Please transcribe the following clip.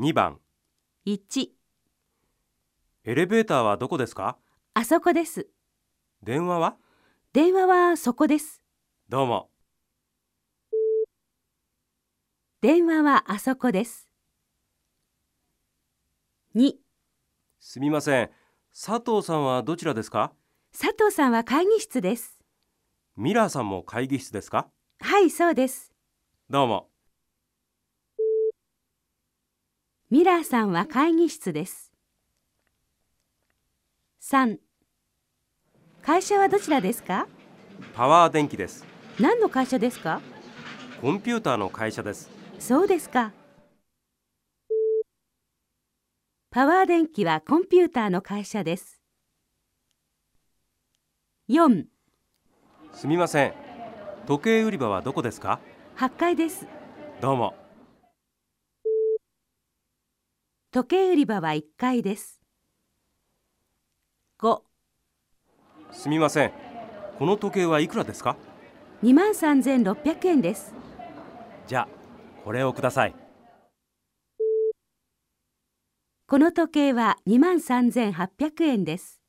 2番1、エレベーターはどこですか？あそこです。電話は？電話はそこです。どうも電話はあそこです。2、すみません佐藤さんはどちらですか？佐藤さんは会議室です。ミラーさんも会議室ですか？はい、そうです。どうもミラーさんは会議室です。3会社はどちらですか？パワー電気です。何の会社ですか？コンピューターの会社です。そうですか。パワー電気はコンピューターの会社です。4、すみません。時計売り場はどこですか？8階です。どうも時計売り場は1階です。5、すみませんこの時計はいくらですか？2万3600円です。じゃあこれをくださいこの時計は2万3800円です。